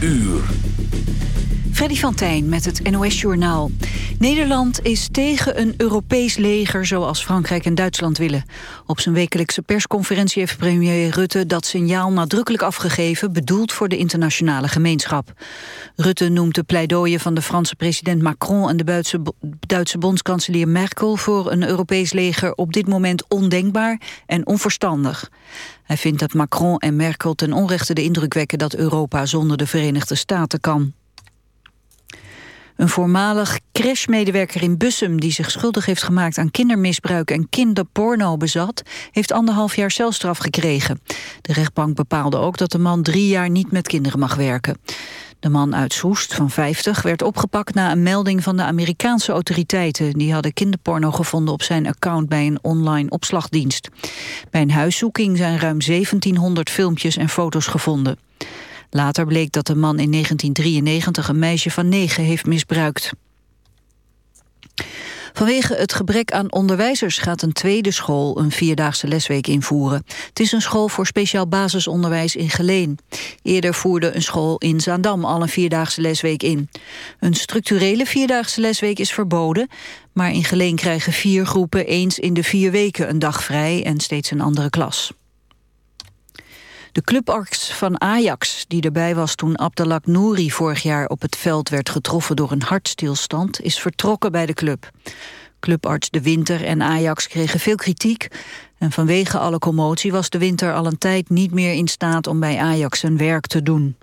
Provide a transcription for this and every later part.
Uur. Freddy van Tijn met het NOS-journaal. Nederland is tegen een Europees leger zoals Frankrijk en Duitsland willen. Op zijn wekelijkse persconferentie heeft premier Rutte dat signaal nadrukkelijk afgegeven, bedoeld voor de internationale gemeenschap. Rutte noemt de pleidooien van de Franse president Macron en de Duitse, Duitse bondskanselier Merkel voor een Europees leger op dit moment ondenkbaar en onverstandig. Hij vindt dat Macron en Merkel ten onrechte de indruk wekken dat Europa zonder de Verenigde Staten kan. Een voormalig crashmedewerker in Bussum... die zich schuldig heeft gemaakt aan kindermisbruik en kinderporno bezat... heeft anderhalf jaar celstraf gekregen. De rechtbank bepaalde ook dat de man drie jaar niet met kinderen mag werken. De man uit Soest, van 50, werd opgepakt na een melding van de Amerikaanse autoriteiten. Die hadden kinderporno gevonden op zijn account bij een online opslagdienst. Bij een huiszoeking zijn ruim 1700 filmpjes en foto's gevonden. Later bleek dat de man in 1993 een meisje van negen heeft misbruikt. Vanwege het gebrek aan onderwijzers gaat een tweede school een vierdaagse lesweek invoeren. Het is een school voor speciaal basisonderwijs in Geleen. Eerder voerde een school in Zaandam al een vierdaagse lesweek in. Een structurele vierdaagse lesweek is verboden, maar in Geleen krijgen vier groepen eens in de vier weken een dag vrij en steeds een andere klas. De clubarts van Ajax, die erbij was toen Abdelak Nouri vorig jaar op het veld werd getroffen door een hartstilstand, is vertrokken bij de club. Clubarts De Winter en Ajax kregen veel kritiek en vanwege alle commotie was De Winter al een tijd niet meer in staat om bij Ajax zijn werk te doen.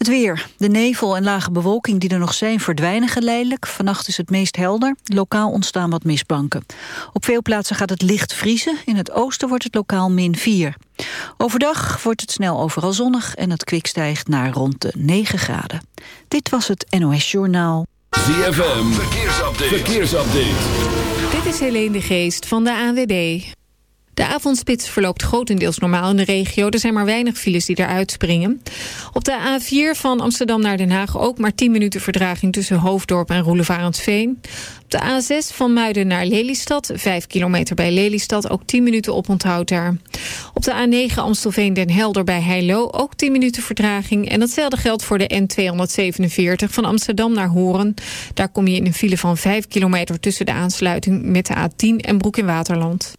Het weer. De nevel en lage bewolking die er nog zijn verdwijnen geleidelijk. Vannacht is het meest helder. Lokaal ontstaan wat mistbanken. Op veel plaatsen gaat het licht vriezen. In het oosten wordt het lokaal min 4. Overdag wordt het snel overal zonnig en het kwik stijgt naar rond de 9 graden. Dit was het NOS Journaal. ZFM. Verkeersupdate. Verkeersupdate. Dit is Helene de Geest van de ANWB. De avondspits verloopt grotendeels normaal in de regio. Er zijn maar weinig files die eruit springen. Op de A4 van Amsterdam naar Den Haag ook maar 10 minuten verdraging... tussen Hoofddorp en Roelevarensveen. Op de A6 van Muiden naar Lelystad, 5 kilometer bij Lelystad... ook 10 minuten oponthoud daar. Op de A9 Amstelveen-Den Helder bij Heilo ook 10 minuten verdraging. En datzelfde geldt voor de N247 van Amsterdam naar Horen. Daar kom je in een file van 5 kilometer tussen de aansluiting... met de A10 en Broek in Waterland.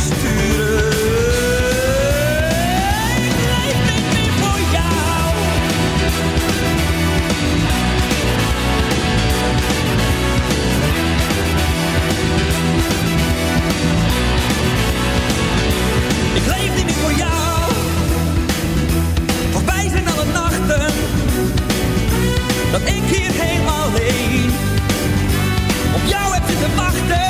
Ik leef niet meer voor jou. Ik leef niet meer voor jou. Of wij zijn al het nachten dat ik hier helemaal heen op jou heb te wachten.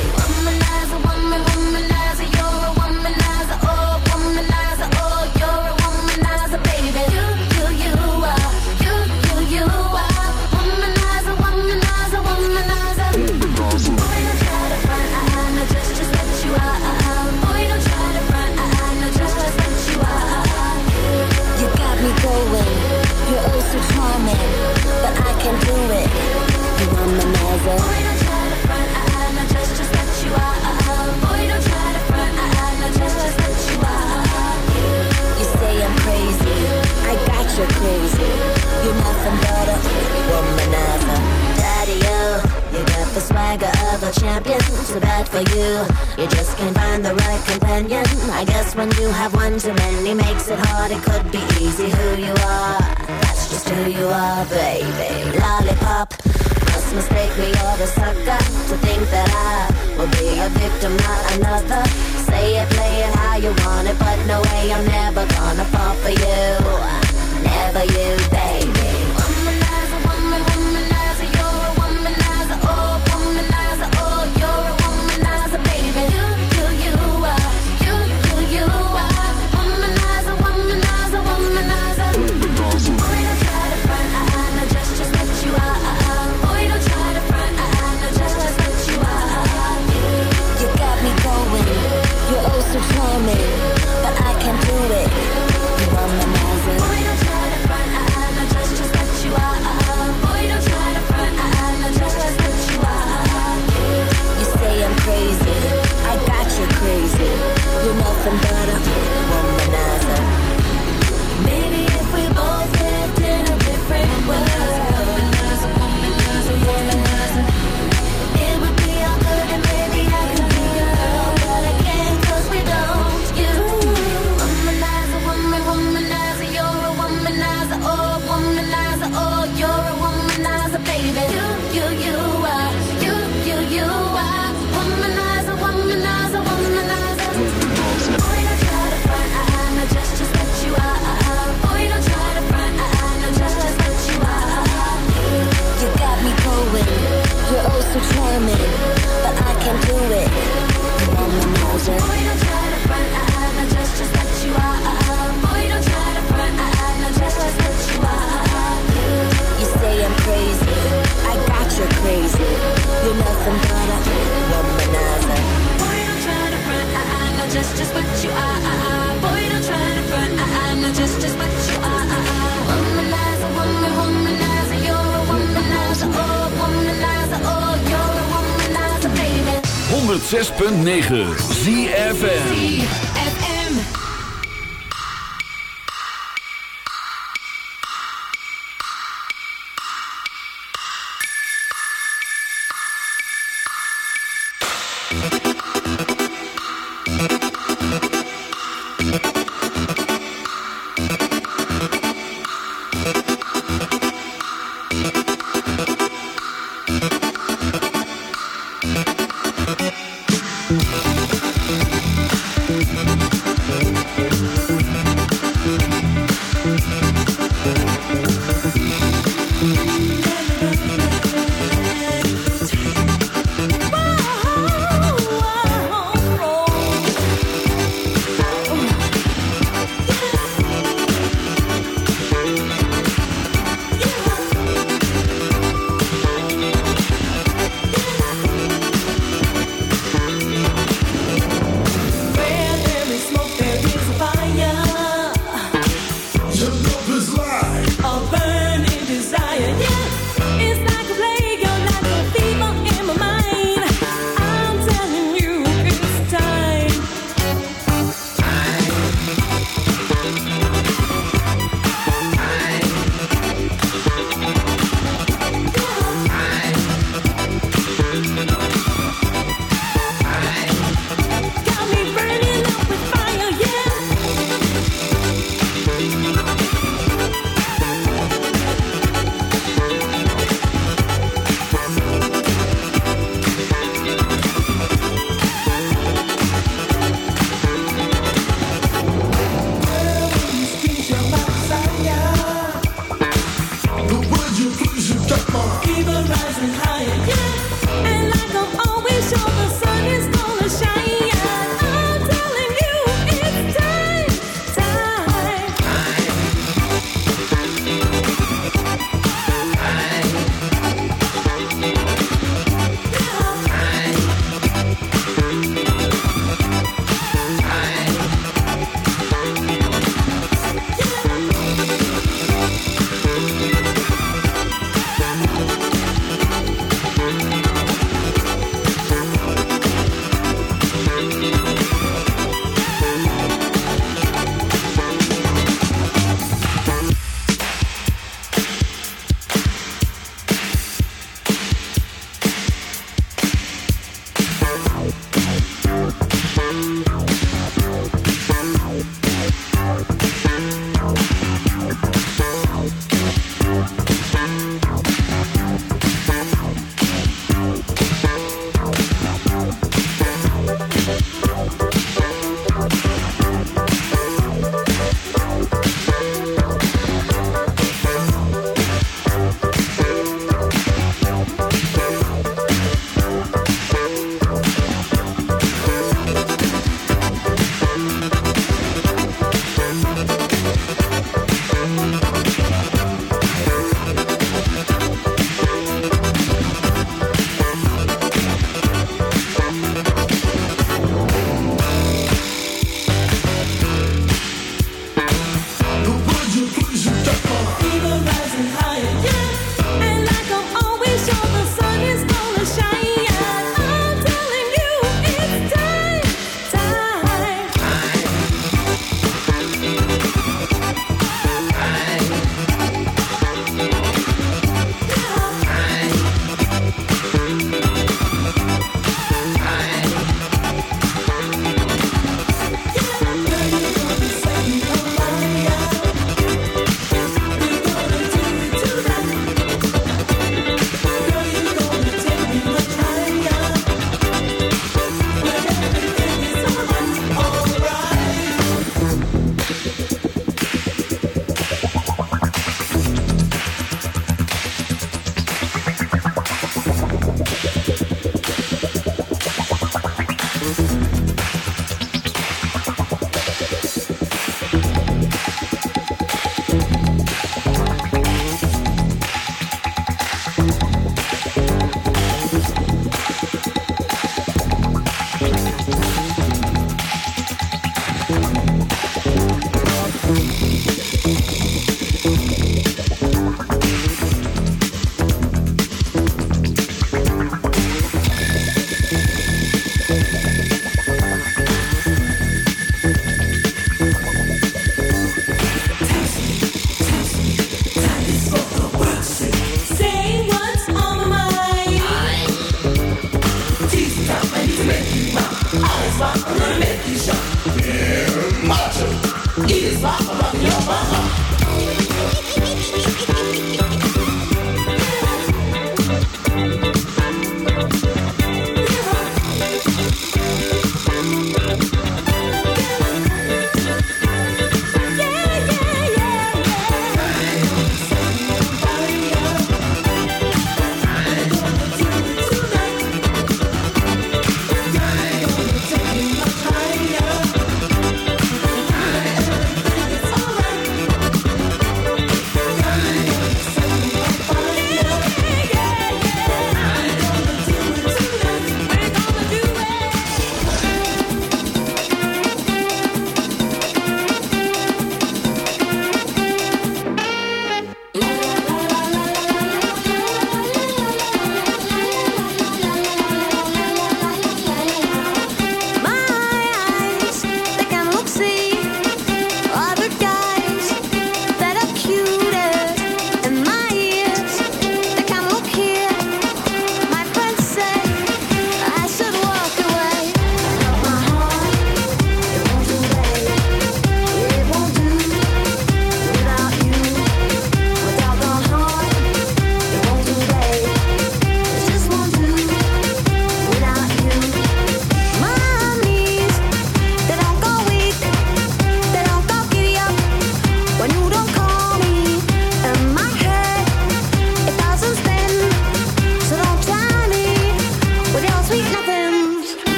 you're. You're nothing but a womanizer. Daddy, oh, you got the swagger of a champion. Too bad for you. You just can't find the right companion. I guess when you have one too many, makes it hard. It could be easy who you are. That's just who you are, baby. Lollipop. Must mistake me you're a sucker to think that I will be a victim, not another. Say it, play it how you want it, but no way I'm never gonna fall for you. W. 106.9 ZFM.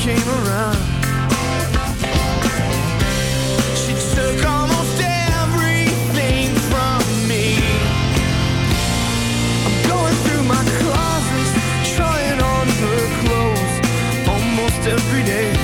came around. She took almost everything from me. I'm going through my closets Trying on her clothes Almost every day.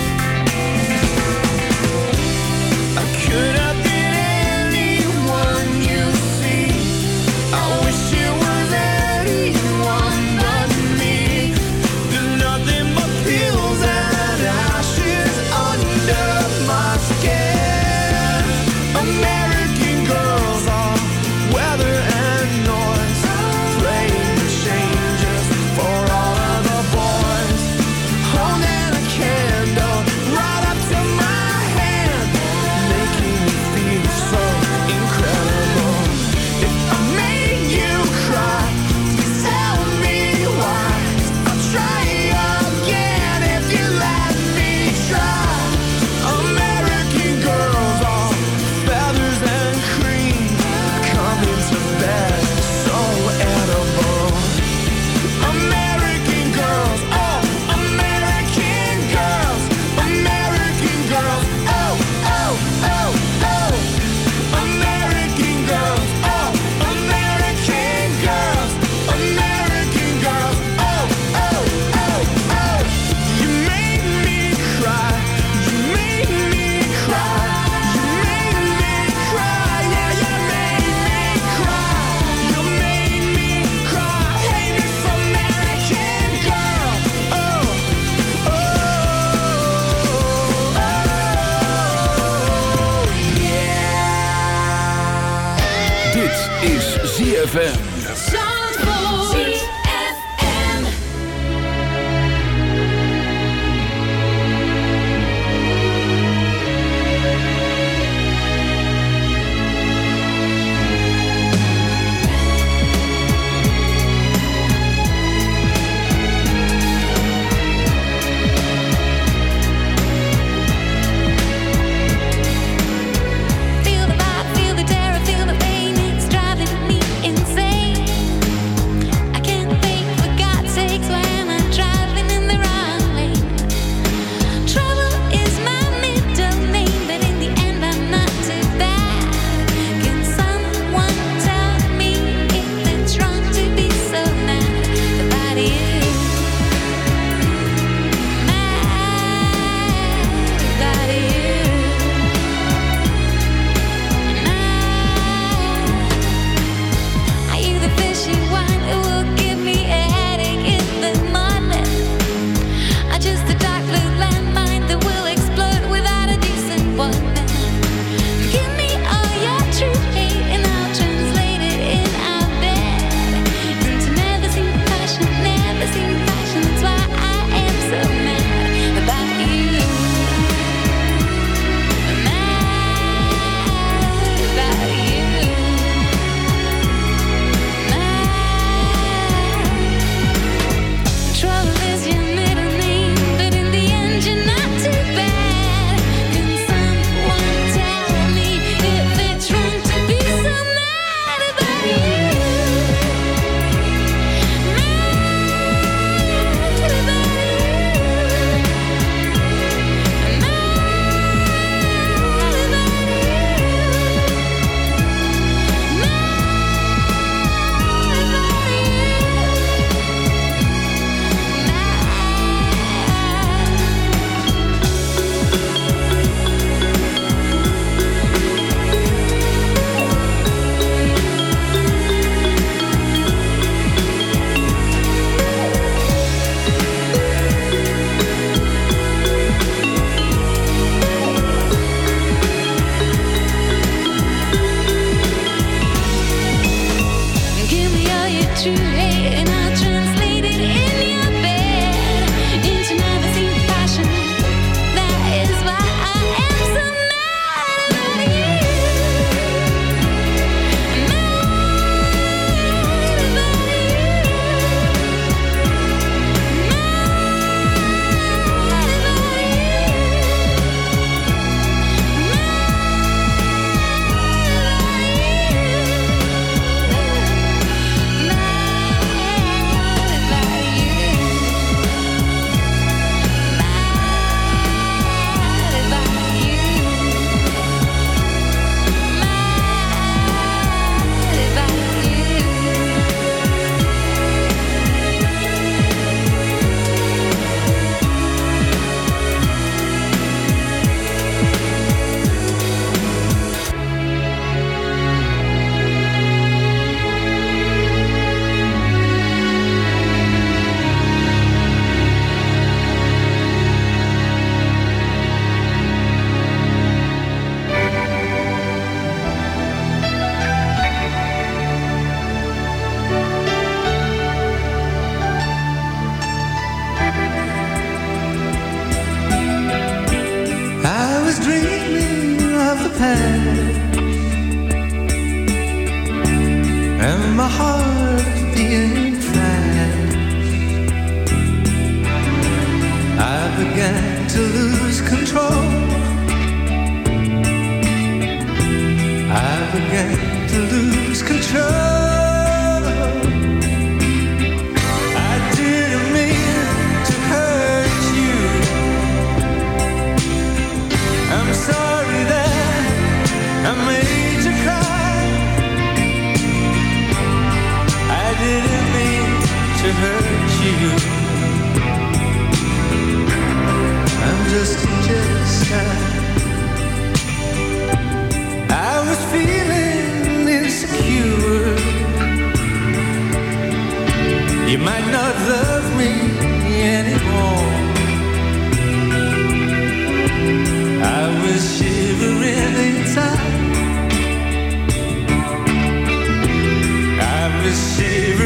receiver.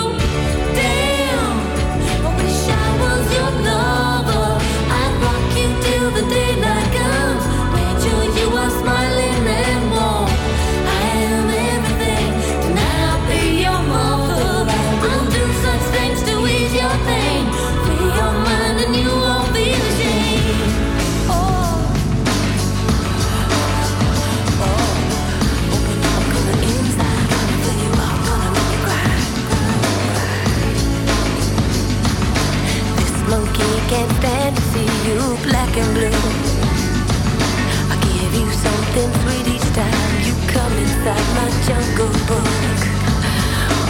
jungle book?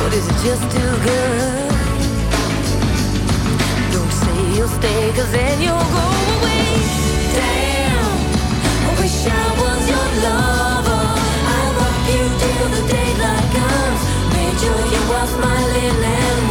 Or is it just too good? Don't say you'll stay, cause then you'll go away. Damn, I wish I was your lover. I'll rock you till the daylight comes. Made sure you are smiling and